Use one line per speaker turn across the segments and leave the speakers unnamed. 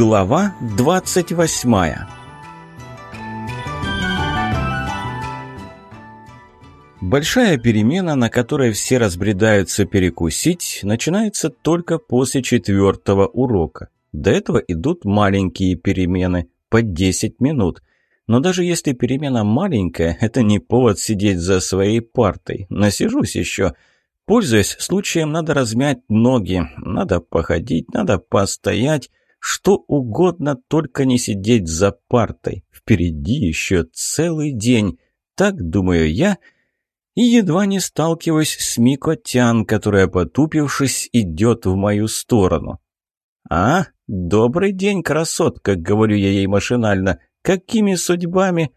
Глава 28 Большая перемена, на которой все разбредаются перекусить, начинается только после четвертого урока. До этого идут маленькие перемены, по 10 минут. Но даже если перемена маленькая, это не повод сидеть за своей партой. Насижусь еще – Пользуясь случаем, надо размять ноги, надо походить, надо постоять, что угодно, только не сидеть за партой. Впереди еще целый день. Так думаю я и едва не сталкиваюсь с Мико Тян, которая, потупившись, идет в мою сторону. «А, добрый день, красотка», — говорю я ей машинально. «Какими судьбами?»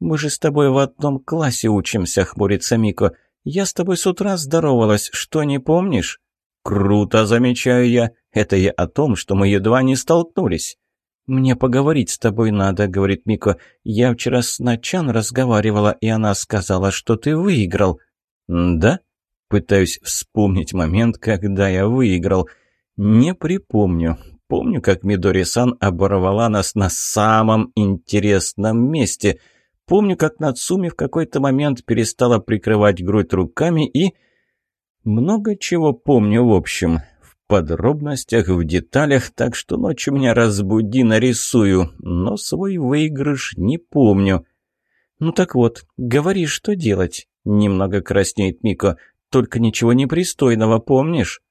«Мы же с тобой в одном классе учимся», — хмурится Мико. «Я с тобой с утра здоровалась, что не помнишь?» «Круто, замечаю я. Это я о том, что мы едва не столкнулись». «Мне поговорить с тобой надо», — говорит Мико. «Я вчера с Начан разговаривала, и она сказала, что ты выиграл». «Да?» Пытаюсь вспомнить момент, когда я выиграл. «Не припомню. Помню, как Мидори-сан оборвала нас на самом интересном месте. Помню, как Нацуми в какой-то момент перестала прикрывать грудь руками и...» Много чего помню в общем, в подробностях, в деталях, так что ночью меня разбуди, нарисую, но свой выигрыш не помню. Ну так вот, говори, что делать. Немного краснеет Мико. Только ничего непристойного, помнишь?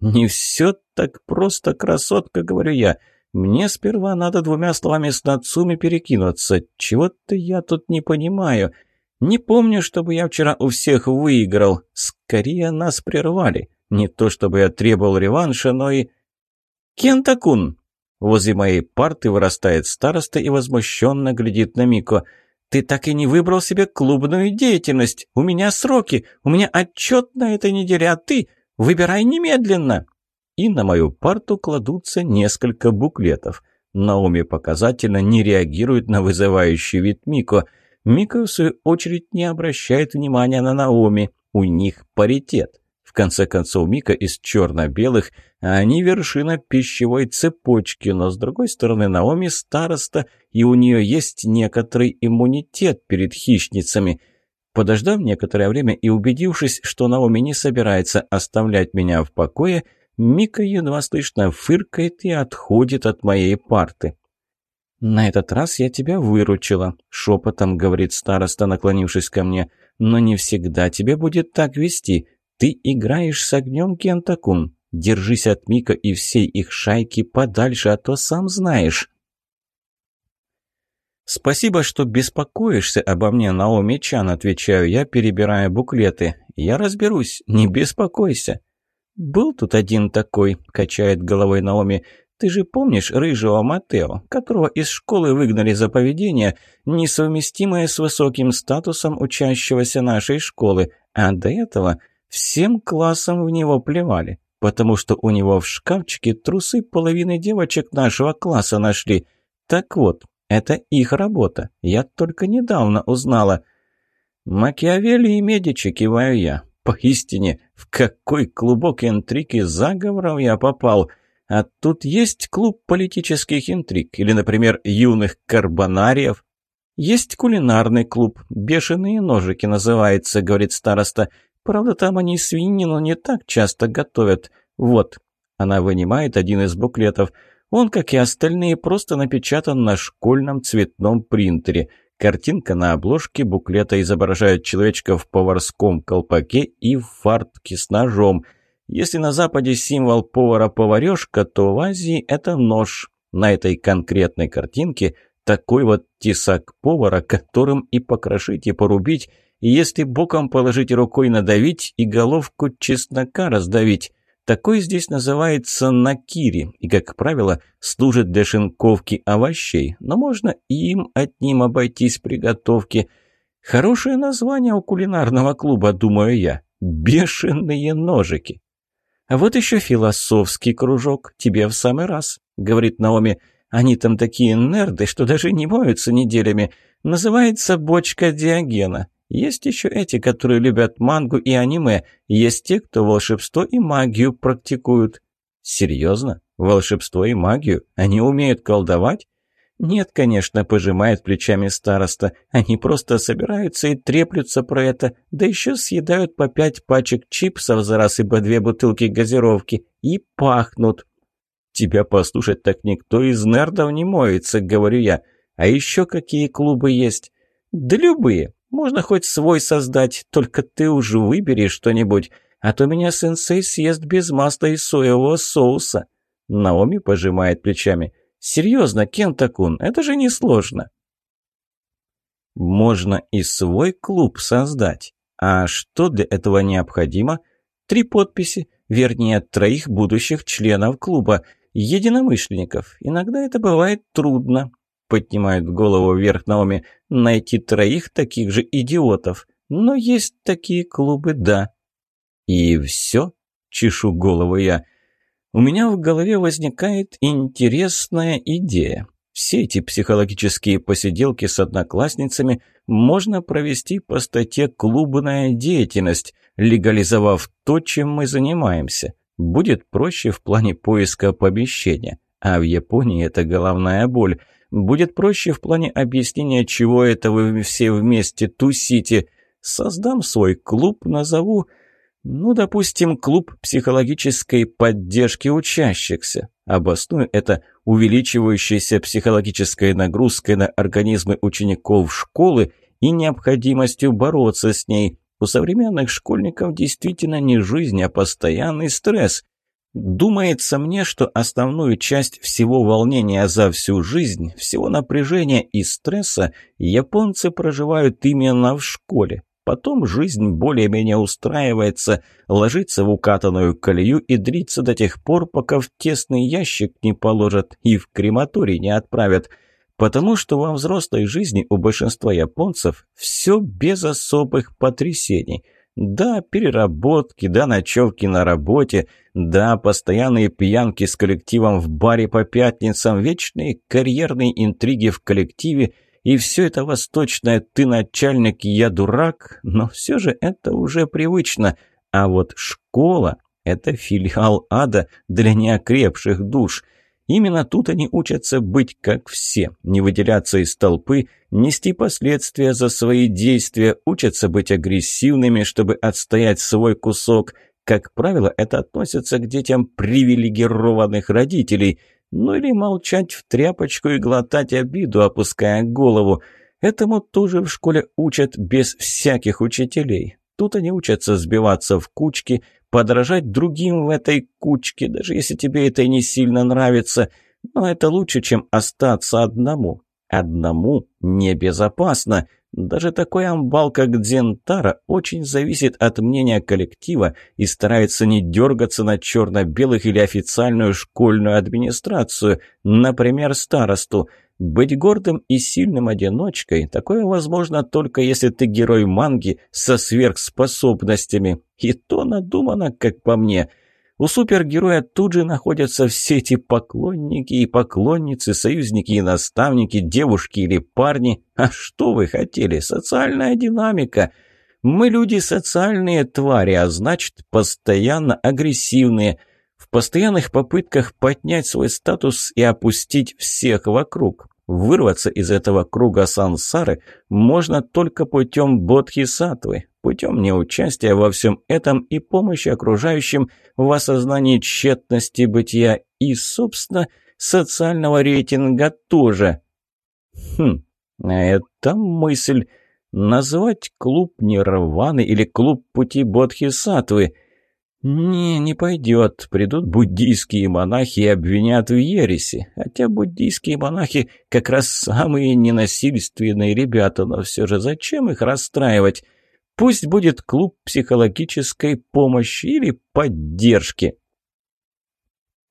Не все так просто, красотка, говорю я. Мне сперва надо двумя словами с Нацуми перекинуться. Чего-то я тут не понимаю. Не помню, чтобы я вчера у всех выиграл. С Скорее нас прервали. Не то чтобы я требовал реванша, но и... «Кентакун!» Возле моей парты вырастает староста и возмущенно глядит на Мико. «Ты так и не выбрал себе клубную деятельность. У меня сроки, у меня отчет на этой неделе, а ты выбирай немедленно!» И на мою парту кладутся несколько буклетов. Наоми показательно не реагирует на вызывающий вид Мико – Мика в свою очередь не обращает внимания на Наоми. У них паритет. В конце концов, Мика из черно-белых, а они вершина пищевой цепочки, но, с другой стороны, Наоми староста, и у нее есть некоторый иммунитет перед хищницами. Подождав некоторое время и убедившись, что Наоми не собирается оставлять меня в покое, Мика едва слышно фыркает и отходит от моей парты. «На этот раз я тебя выручила», — шепотом говорит староста, наклонившись ко мне. «Но не всегда тебе будет так вести. Ты играешь с огнем, Кентакун. Держись от Мика и всей их шайки подальше, а то сам знаешь». «Спасибо, что беспокоишься обо мне, Наоми Чан», — отвечаю я, перебирая буклеты. «Я разберусь, не беспокойся». «Был тут один такой», — качает головой Наоми. Ты же помнишь рыжего Матео, которого из школы выгнали за поведение, несовместимое с высоким статусом учащегося нашей школы, а до этого всем классом в него плевали, потому что у него в шкафчике трусы половины девочек нашего класса нашли. Так вот, это их работа, я только недавно узнала. Макиавелли и Медичи, киваю я. Поистине, в какой клубок интриги и заговоров я попал!» А тут есть клуб политических интриг или, например, юных карбонариев. Есть кулинарный клуб, «Бешеные ножики» называется, говорит староста. Правда, там они свинину не так часто готовят. Вот. Она вынимает один из буклетов. Он, как и остальные, просто напечатан на школьном цветном принтере. Картинка на обложке буклета изображает человечка в поварском колпаке и в фартке с ножом – если на Западе символ повара-поварешка, то в Азии это нож. На этой конкретной картинке такой вот тесак повара, которым и покрошить, и порубить, и если боком положить рукой надавить, и головку чеснока раздавить. Такой здесь называется накири и, как правило, служит для шинковки овощей, но можно им одним обойтись приготовки. Хорошее название у кулинарного клуба, думаю я. «Бешеные ножики». А «Вот еще философский кружок, тебе в самый раз», — говорит Наоми. «Они там такие нерды, что даже не моются неделями. Называется «Бочка Диогена». Есть еще эти, которые любят мангу и аниме. Есть те, кто волшебство и магию практикуют». «Серьезно? Волшебство и магию? Они умеют колдовать?» «Нет, конечно», – пожимает плечами староста. «Они просто собираются и треплются про это, да еще съедают по пять пачек чипсов за раз и по две бутылки газировки. И пахнут». «Тебя послушать так никто из нердов не моется», – говорю я. «А еще какие клубы есть?» «Да любые. Можно хоть свой создать, только ты уже выбери что-нибудь, а то меня сенсей съест без масла и соевого соуса». Наоми пожимает плечами. Серьезно, Кентакун, это же несложно. Можно и свой клуб создать. А что для этого необходимо? Три подписи, вернее, троих будущих членов клуба, единомышленников. Иногда это бывает трудно. Поднимают голову вверх Наоми. Найти троих таких же идиотов. Но есть такие клубы, да. И все, чешу голову я. У меня в голове возникает интересная идея. Все эти психологические посиделки с одноклассницами можно провести по статье «Клубная деятельность», легализовав то, чем мы занимаемся. Будет проще в плане поиска помещения, а в Японии это головная боль. Будет проще в плане объяснения, чего это вы все вместе тусите. Создам свой клуб, назову ну, допустим, клуб психологической поддержки учащихся. Обосную это увеличивающейся психологической нагрузкой на организмы учеников школы и необходимостью бороться с ней. У современных школьников действительно не жизнь, а постоянный стресс. Думается мне, что основную часть всего волнения за всю жизнь, всего напряжения и стресса японцы проживают именно в школе. Потом жизнь более-менее устраивается, ложится в укатанную колею и дрится до тех пор, пока в тесный ящик не положат и в крематорий не отправят. Потому что во взрослой жизни у большинства японцев все без особых потрясений. Да, переработки, да, ночевки на работе, да, постоянные пьянки с коллективом в баре по пятницам, вечные карьерные интриги в коллективе – и все это восточное «ты начальник, я дурак», но все же это уже привычно. А вот школа – это филиал ада для неокрепших душ – Именно тут они учатся быть как все, не выделяться из толпы, нести последствия за свои действия, учатся быть агрессивными, чтобы отстоять свой кусок. Как правило, это относится к детям привилегированных родителей. Ну или молчать в тряпочку и глотать обиду, опуская голову. Этому тоже в школе учат без всяких учителей. Тут они учатся сбиваться в кучки, подражать другим в этой кучке, даже если тебе это и не сильно нравится. Но это лучше, чем остаться одному. Одному небезопасно. Даже такой амбал, как Дзентара, очень зависит от мнения коллектива и старается не дергаться на черно-белых или официальную школьную администрацию, например, старосту. Быть гордым и сильным одиночкой – такое возможно только если ты герой манги со сверхспособностями. И то надумано, как по мне – у супергероя тут же находятся все эти поклонники и поклонницы, союзники и наставники, девушки или парни. А что вы хотели? Социальная динамика. Мы люди социальные твари, а значит, постоянно агрессивные. В постоянных попытках поднять свой статус и опустить всех вокруг. Вырваться из этого круга сансары можно только путем бодхисаттвы, путем неучастия во всем этом и помощи окружающим в осознании тщетности бытия и, собственно, социального рейтинга тоже. Хм, это мысль. Назвать клуб Нирваны или клуб пути бодхисаттвы – «Не, не пойдет. Придут буддийские монахи и обвинят в ереси. Хотя буддийские монахи как раз самые ненасильственные ребята, но все же зачем их расстраивать? Пусть будет клуб психологической помощи или поддержки».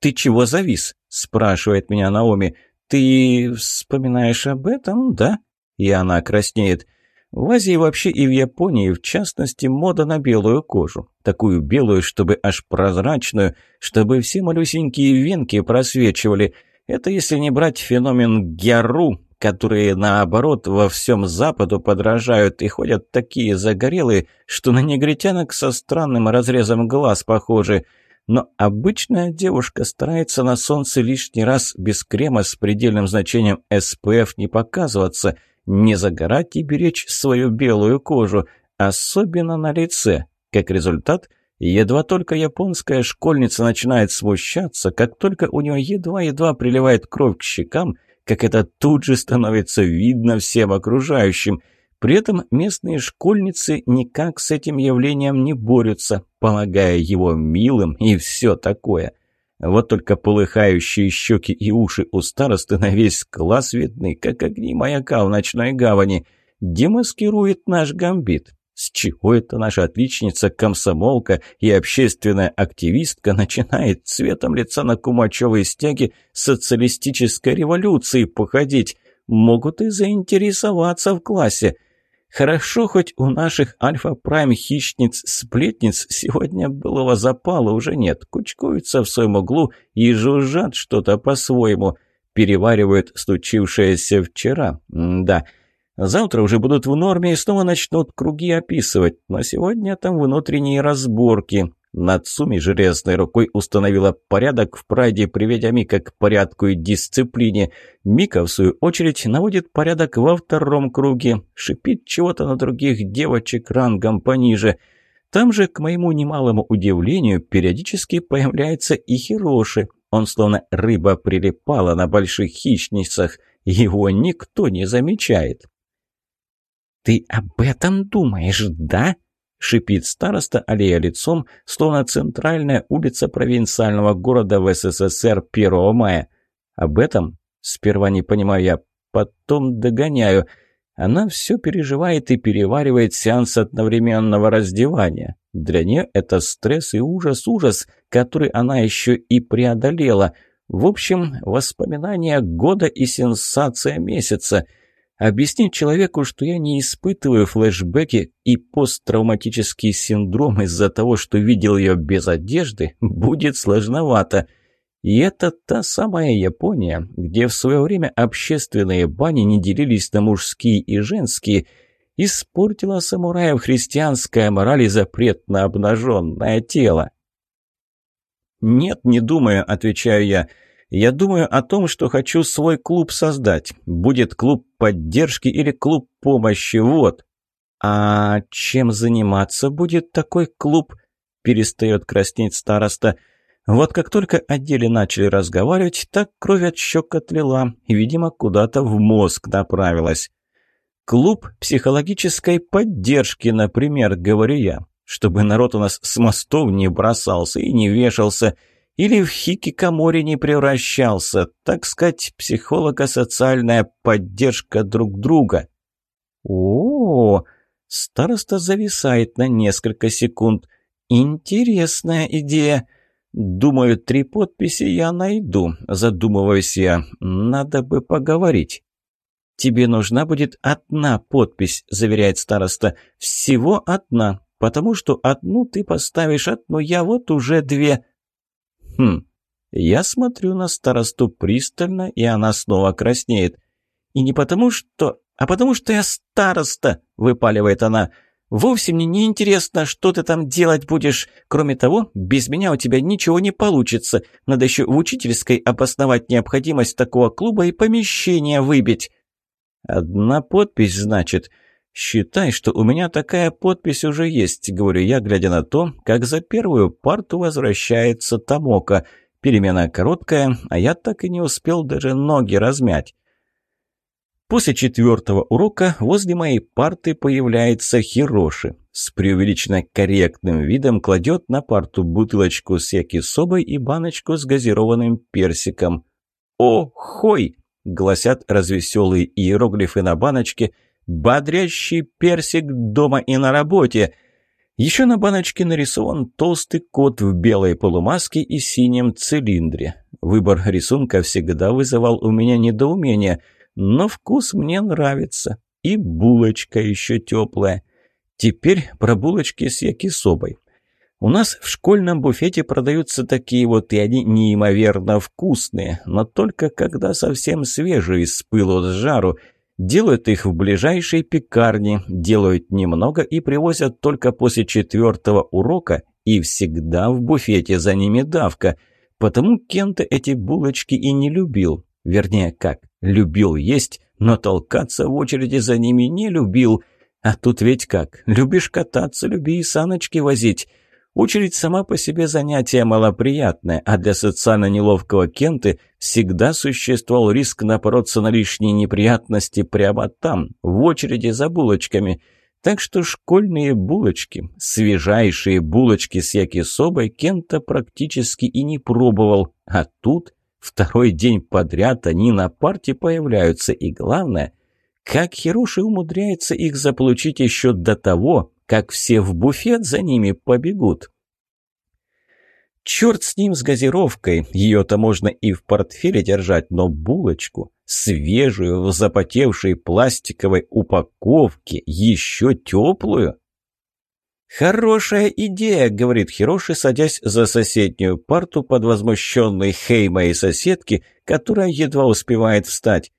«Ты чего завис?» – спрашивает меня Наоми. «Ты вспоминаешь об этом, да?» И она краснеет. В Азии вообще и в Японии, в частности, мода на белую кожу. Такую белую, чтобы аж прозрачную, чтобы все малюсенькие венки просвечивали. Это если не брать феномен гяру, которые, наоборот, во всем Западу подражают и ходят такие загорелые, что на негритянок со странным разрезом глаз похожи. Но обычная девушка старается на солнце лишний раз без крема с предельным значением SPF не показываться – не загорать и беречь свою белую кожу, особенно на лице. Как результат, едва только японская школьница начинает смущаться, как только у нее едва-едва приливает кровь к щекам, как это тут же становится видно всем окружающим – при этом местные школьницы никак с этим явлением не борются, полагая его милым и все такое. Вот только полыхающие щеки и уши у старосты на весь класс видны, как огни маяка в ночной гавани. Демаскирует наш гамбит. С чего это наша отличница, комсомолка и общественная активистка начинает цветом лица на кумачевой стяге социалистической революции походить? Могут и заинтересоваться в классе. Хорошо, хоть у наших альфа-прайм хищниц-сплетниц сегодня былого запала уже нет. Кучкуются в своем углу и жужжат что-то по-своему. Переваривают случившееся вчера. М да. Завтра уже будут в норме и снова начнут круги описывать. Но сегодня там внутренние разборки. Нацуми железной рукой установила порядок в прайде, приведя Мика к порядку и дисциплине. Мика, в свою очередь, наводит порядок во втором круге, шипит чего-то на других девочек рангом пониже. Там же, к моему немалому удивлению, периодически появляется и Хироши. Он словно рыба прилипала на больших хищницах. Его никто не замечает. «Ты об этом думаешь, да?» — шипит староста, аллея лицом, словно центральная улица провинциального города в СССР 1 мая. Об этом сперва не понимаю я, потом догоняю. Она все переживает и переваривает сеанс одновременного раздевания. Для нее это стресс и ужас-ужас, который она еще и преодолела. В общем, воспоминания года и сенсация месяца — Объяснить человеку, что я не испытываю флешбеки и посттравматический синдром из-за того, что видел ее без одежды, будет сложновато. И это та самая Япония, где в свое время общественные бани не делились на мужские и женские, испортила самураев христианская мораль и запрет на обнаженное тело. «Нет, не думаю», — отвечаю я, — я думаю о том, что хочу свой клуб создать. Будет клуб поддержки или клуб помощи, вот. А чем заниматься будет такой клуб? Перестает краснеть староста. Вот как только о деле начали разговаривать, так кровь от щек отлила и, видимо, куда-то в мозг направилась. «Клуб психологической поддержки, например, говорю я, чтобы народ у нас с мостов не бросался и не вешался» или в хики-каморе не превращался, так сказать, психолого-социальная поддержка друг друга. О, -о, о Староста зависает на несколько секунд. Интересная идея. Думаю, три подписи я найду, задумываюсь я. Надо бы поговорить. «Тебе нужна будет одна подпись», – заверяет староста. «Всего одна, потому что одну ты поставишь, одну я вот уже две, Хм. Я смотрю на старосту пристально, и она снова краснеет. И не потому что... А потому что я староста, выпаливает она. Вовсе мне не интересно, что ты там делать будешь. Кроме того, без меня у тебя ничего не получится. Надо еще в учительской обосновать необходимость такого клуба и помещения выбить. Одна подпись, значит. «Считай, что у меня такая подпись уже есть», — говорю я, глядя на то, как за первую парту возвращается Тамока. Перемена короткая, а я так и не успел даже ноги размять. После четвертого урока возле моей парты появляется Хироши. С преувеличенно корректным видом кладет на парту бутылочку с якисобой и баночку с газированным персиком. «О, хой!» — гласят развеселые иероглифы на баночке — бодрящий персик дома и на работе. Еще на баночке нарисован толстый кот в белой полумаске и синем цилиндре. Выбор рисунка всегда вызывал у меня недоумение, но вкус мне нравится. И булочка еще теплая. Теперь про булочки с якисобой. У нас в школьном буфете продаются такие вот, и они неимоверно вкусные, но только когда совсем свежие, с пылу с жару – Делают их в ближайшей пекарне, делают немного и привозят только после четвертого урока и всегда в буфете за ними давка. Потому Кента эти булочки и не любил. Вернее, как, любил есть, но толкаться в очереди за ними не любил. А тут ведь как, любишь кататься, люби и саночки возить. Очередь сама по себе занятие малоприятное, а для социально неловкого Кенты всегда существовал риск напороться на лишние неприятности прямо там, в очереди за булочками. Так что школьные булочки, свежайшие булочки с якисобой Кента практически и не пробовал, а тут второй день подряд они на парте появляются, и главное, как Хироши умудряется их заполучить еще до того, как все в буфет за ними побегут. Черт с ним с газировкой, ее-то можно и в портфеле держать, но булочку, свежую, в запотевшей пластиковой упаковке, еще теплую. «Хорошая идея», — говорит Хироши, садясь за соседнюю парту под возмущенный хей моей соседки, которая едва успевает встать.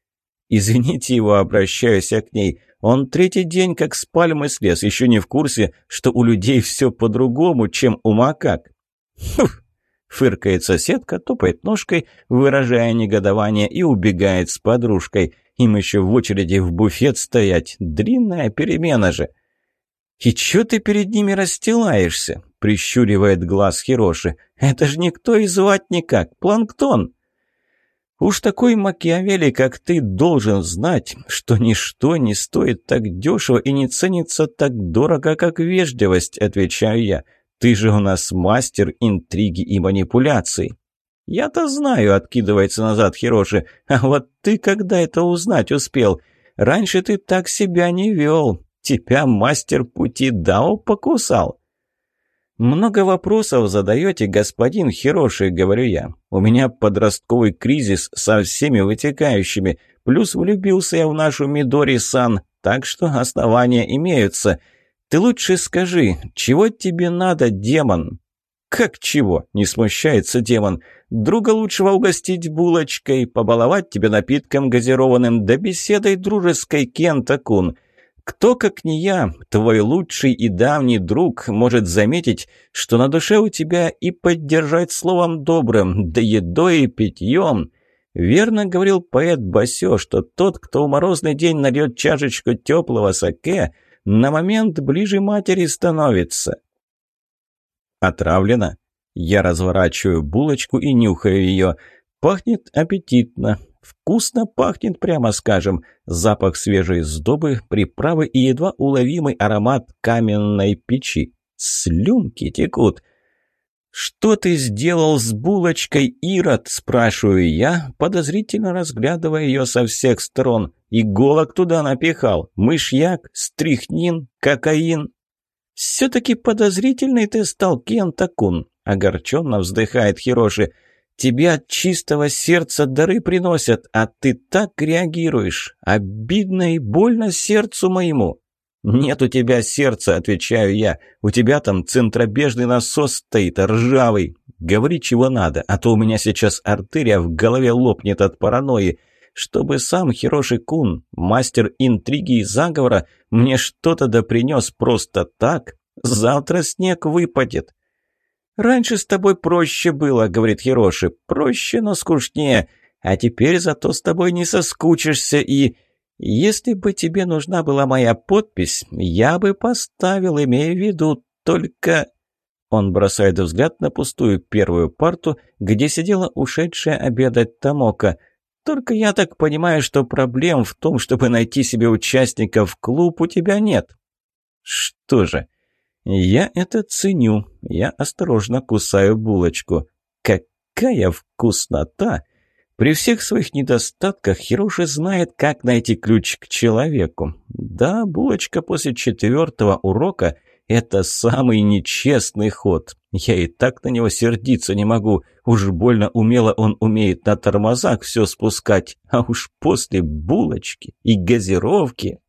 «Извините его, обращаюсь я к ней. Он третий день как с пальмы слез, еще не в курсе, что у людей все по-другому, чем у макак. Фух! Фыркает соседка, топает ножкой, выражая негодование, и убегает с подружкой. Им еще в очереди в буфет стоять. Длинная перемена же. «И чё ты перед ними расстилаешься?» — прищуривает глаз Хироши. «Это же никто и звать никак. Планктон!» Уж такой Макиавелли, как ты, должен знать, что ничто не стоит так дешево и не ценится так дорого, как вежливость, отвечаю я. Ты же у нас мастер интриги и манипуляций. Я-то знаю, откидывается назад Хироши, а вот ты когда это узнать успел? Раньше ты так себя не вел, тебя мастер пути Дао покусал. «Много вопросов задаете, господин Хироши», — говорю я. «У меня подростковый кризис со всеми вытекающими, плюс влюбился я в нашу Мидори-сан, так что основания имеются. Ты лучше скажи, чего тебе надо, демон?» «Как чего?» — не смущается демон. «Друга лучшего угостить булочкой, побаловать тебя напитком газированным, да беседой дружеской, Кента-кун». Кто, как не я, твой лучший и давний друг, может заметить, что на душе у тебя и поддержать словом добрым, да едой и питьем? Верно говорил поэт Басё, что тот, кто в морозный день нальет чашечку теплого саке, на момент ближе матери становится. Отравлено. Я разворачиваю булочку и нюхаю ее. Пахнет аппетитно, Вкусно пахнет, прямо скажем. Запах свежей сдобы, приправы и едва уловимый аромат каменной печи. Слюнки текут. «Что ты сделал с булочкой, Ирод?» – спрашиваю я, подозрительно разглядывая ее со всех сторон. «Иголок туда напихал. Мышьяк, стрихнин, кокаин». «Все-таки подозрительный ты стал, Кентакун», – огорченно вздыхает Хироши. Тебе от чистого сердца дары приносят, а ты так реагируешь. Обидно и больно сердцу моему». «Нет у тебя сердца», — отвечаю я. «У тебя там центробежный насос стоит, ржавый. Говори, чего надо, а то у меня сейчас артерия в голове лопнет от паранойи. Чтобы сам Хироши Кун, мастер интриги и заговора, мне что-то да принес просто так, завтра снег выпадет». «Раньше с тобой проще было», — говорит Хироши. «Проще, но скучнее. А теперь зато с тобой не соскучишься и...» «Если бы тебе нужна была моя подпись, я бы поставил, имея в виду, только...» Он бросает взгляд на пустую первую парту, где сидела ушедшая обедать Тамока. «Только я так понимаю, что проблем в том, чтобы найти себе участника в клуб, у тебя нет». «Что же, я это ценю», я осторожно кусаю булочку. Какая вкуснота! При всех своих недостатках Хироши знает, как найти ключ к человеку. Да, булочка после четвертого урока – это самый нечестный ход. Я и так на него сердиться не могу. Уж больно умело он умеет на тормозах все спускать. А уж после булочки и газировки.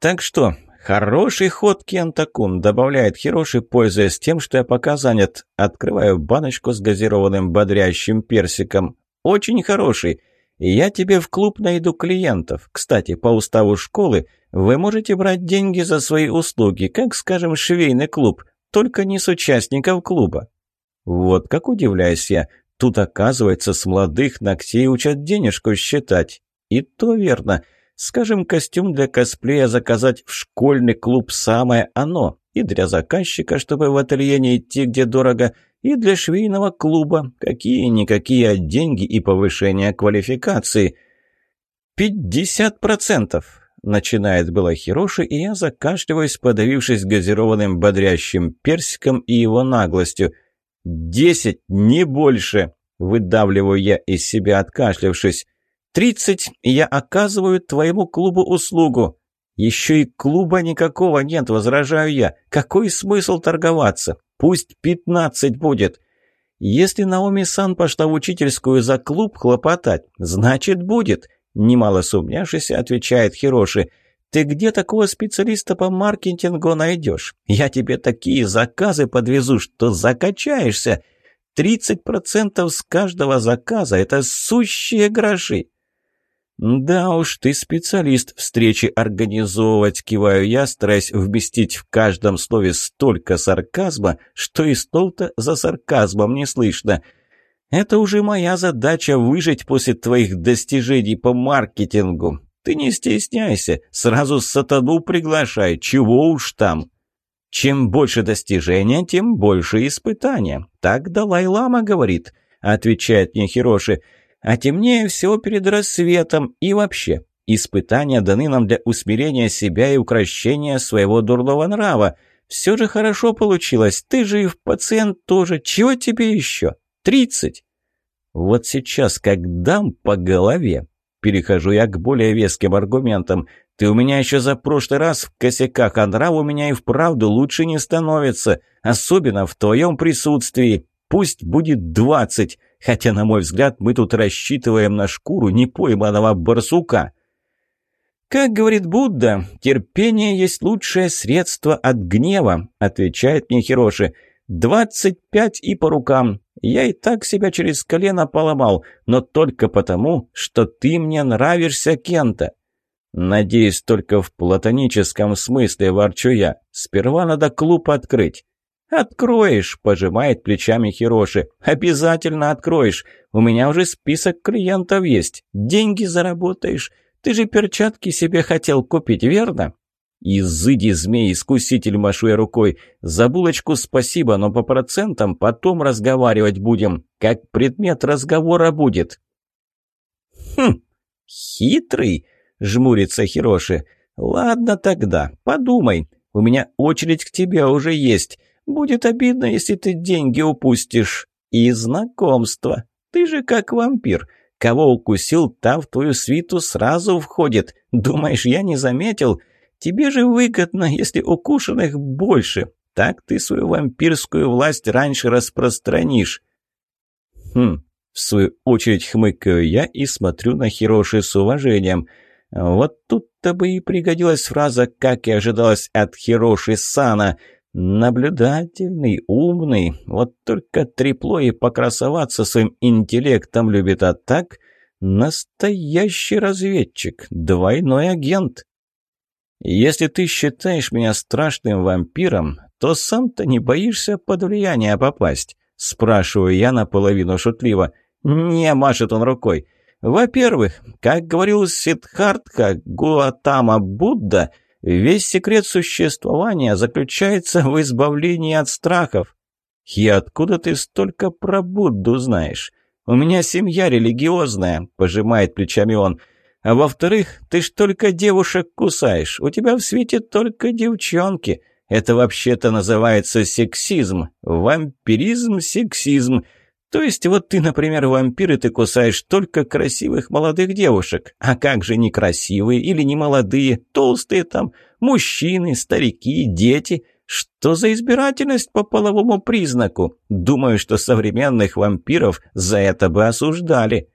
Так что, «Хороший ход, Кентакун», — добавляет Хироши, пользуясь тем, что я пока занят. Открываю баночку с газированным бодрящим персиком. «Очень хороший. Я тебе в клуб найду клиентов. Кстати, по уставу школы вы можете брать деньги за свои услуги, как, скажем, швейный клуб, только не с участников клуба». Вот как удивляюсь я. Тут, оказывается, с молодых ногтей учат денежку считать. И то верно. Скажем, костюм для косплея заказать в школьный клуб самое оно. И для заказчика, чтобы в ателье не идти где дорого, и для швейного клуба. Какие-никакие а деньги и повышение квалификации. «Пятьдесят процентов!» Начинает было Хироши, и я закашливаюсь, подавившись газированным бодрящим персиком и его наглостью. «Десять, не больше!» Выдавливаю я из себя, откашлявшись. «Тридцать, и я оказываю твоему клубу услугу». «Еще и клуба никакого нет, возражаю я. Какой смысл торговаться? Пусть пятнадцать будет». «Если Наоми-сан пошла в учительскую за клуб хлопотать, значит, будет», — немало сумнявшись, отвечает Хироши. «Ты где такого специалиста по маркетингу найдешь? Я тебе такие заказы подвезу, что закачаешься. Тридцать процентов с каждого заказа — это сущие гроши. «Да уж, ты специалист встречи организовывать», — киваю я, стараясь вместить в каждом слове столько сарказма, что и стол-то за сарказмом не слышно. «Это уже моя задача выжить после твоих достижений по маркетингу. Ты не стесняйся, сразу сатану приглашай, чего уж там». «Чем больше достижения, тем больше испытания», — так Далай-Лама говорит, — отвечает мне Хироши а темнее всего перед рассветом и вообще. Испытания даны нам для усмирения себя и укращения своего дурного нрава. Все же хорошо получилось, ты же и в пациент тоже, чего тебе еще? Тридцать? Вот сейчас как дам по голове. Перехожу я к более веским аргументам. Ты у меня еще за прошлый раз в косяках, а нрав у меня и вправду лучше не становится, особенно в твоем присутствии. Пусть будет двадцать. Хотя, на мой взгляд, мы тут рассчитываем на шкуру непойманного барсука. «Как говорит Будда, терпение есть лучшее средство от гнева», — отвечает мне Хироши. «Двадцать пять и по рукам. Я и так себя через колено поломал, но только потому, что ты мне нравишься, Кента». «Надеюсь, только в платоническом смысле, ворчу я. Сперва надо клуб открыть». «Откроешь!» – пожимает плечами Хироши. «Обязательно откроешь! У меня уже список клиентов есть. Деньги заработаешь. Ты же перчатки себе хотел купить, верно?» «Изыди, змей-искуситель!» – машу я рукой. «За булочку спасибо, но по процентам потом разговаривать будем. Как предмет разговора будет». «Хм, хитрый!» – жмурится Хироши. «Ладно тогда, подумай. У меня очередь к тебе уже есть». Будет обидно, если ты деньги упустишь. И знакомство. Ты же как вампир. Кого укусил, та в твою свиту сразу входит. Думаешь, я не заметил? Тебе же выгодно, если укушенных больше. Так ты свою вампирскую власть раньше распространишь. Хм, в свою очередь хмыкаю я и смотрю на Хироши с уважением. Вот тут-то бы и пригодилась фраза, как и ожидалось от Хироши Сана. Наблюдательный, умный, вот только трепло и покрасоваться своим интеллектом любит, а так настоящий разведчик, двойной агент. Если ты считаешь меня страшным вампиром, то сам-то не боишься под влияние попасть, спрашиваю я наполовину шутливо. Не, машет он рукой. Во-первых, как говорил Сиддхартха Гуатама Будда – Весь секрет существования заключается в избавлении от страхов. И откуда ты столько про Будду знаешь? У меня семья религиозная, пожимает плечами он. А во-вторых, ты ж только девушек кусаешь. У тебя в свете только девчонки. Это вообще-то называется сексизм. Вампиризм-сексизм. сексизм то есть вот ты, например, вампир, и ты кусаешь только красивых молодых девушек. А как же некрасивые или немолодые, толстые там, мужчины, старики, дети? Что за избирательность по половому признаку? Думаю, что современных вампиров за это бы осуждали.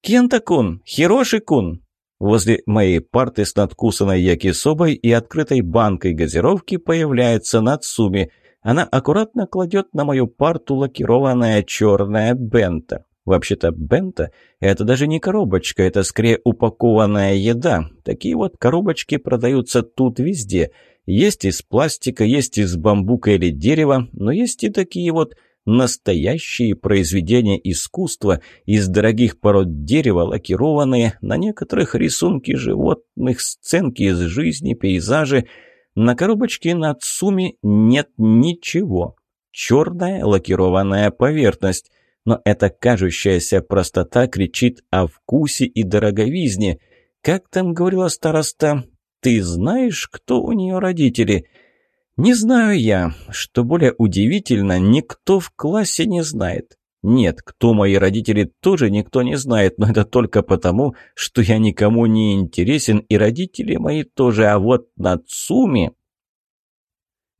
Кента-кун, Хироши-кун. Возле моей парты с надкусанной якисобой и открытой банкой газировки появляется Нацуми – она аккуратно кладет на мою парту лакированная черная бента. Вообще-то бента – это даже не коробочка, это скорее упакованная еда. Такие вот коробочки продаются тут везде. Есть из пластика, есть из бамбука или дерева, но есть и такие вот настоящие произведения искусства из дорогих пород дерева, лакированные, на некоторых рисунки животных, сценки из жизни, пейзажи – на коробочке на Цуми нет ничего. Черная лакированная поверхность. Но эта кажущаяся простота кричит о вкусе и дороговизне. Как там говорила староста, ты знаешь, кто у нее родители? Не знаю я. Что более удивительно, никто в классе не знает. Нет, кто мои родители, тоже никто не знает, но это только потому, что я никому не интересен, и родители мои тоже, а вот Нацуми...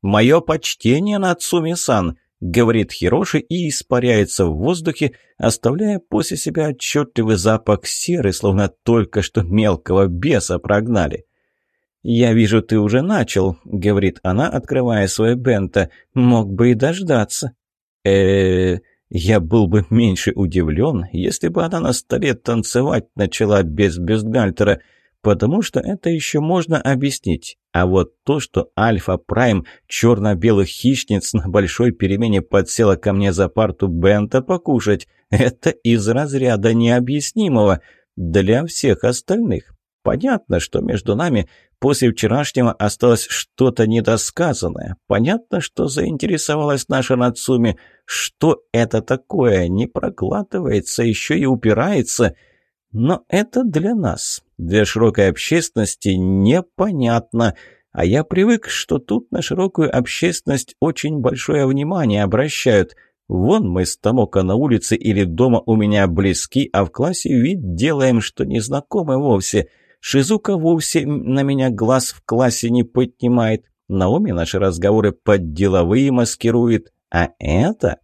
«Мое почтение, Нацуми-сан!» — говорит Хироши и испаряется в воздухе, оставляя после себя отчетливый запах серы, словно только что мелкого беса прогнали. «Я вижу, ты уже начал», — говорит она, открывая свое бента. «Мог бы и дождаться». «Э-э-э...» Я был бы меньше удивлен, если бы она на столе танцевать начала без бюстгальтера, потому что это еще можно объяснить. А вот то, что Альфа Прайм черно-белых хищниц на большой перемене подсела ко мне за парту Бента покушать, это из разряда необъяснимого для всех остальных. Понятно, что между нами после вчерашнего осталось что-то недосказанное. Понятно, что заинтересовалась наша Нацуми. Что это такое? Не прокладывается, еще и упирается. Но это для нас, для широкой общественности, непонятно. А я привык, что тут на широкую общественность очень большое внимание обращают. Вон мы с Томока на улице или дома у меня близки, а в классе вид делаем, что незнакомы вовсе». Шизука вовсе на меня глаз в классе не поднимает. Наоми наши разговоры под деловые маскирует. А это...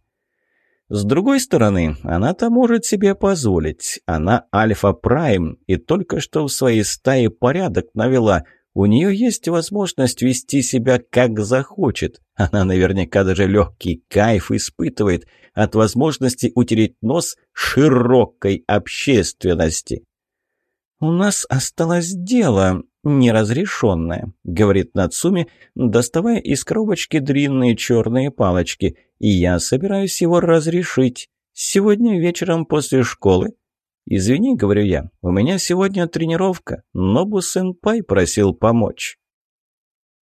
С другой стороны, она-то может себе позволить. Она альфа-прайм и только что в своей стае порядок навела. У нее есть возможность вести себя как захочет. Она наверняка даже легкий кайф испытывает от возможности утереть нос широкой общественности. «У нас осталось дело неразрешенное», — говорит Нацуми, доставая из коробочки длинные черные палочки. «И я собираюсь его разрешить. Сегодня вечером после школы». «Извини», — говорю я, — «у меня сегодня тренировка. Нобу-сенпай просил помочь».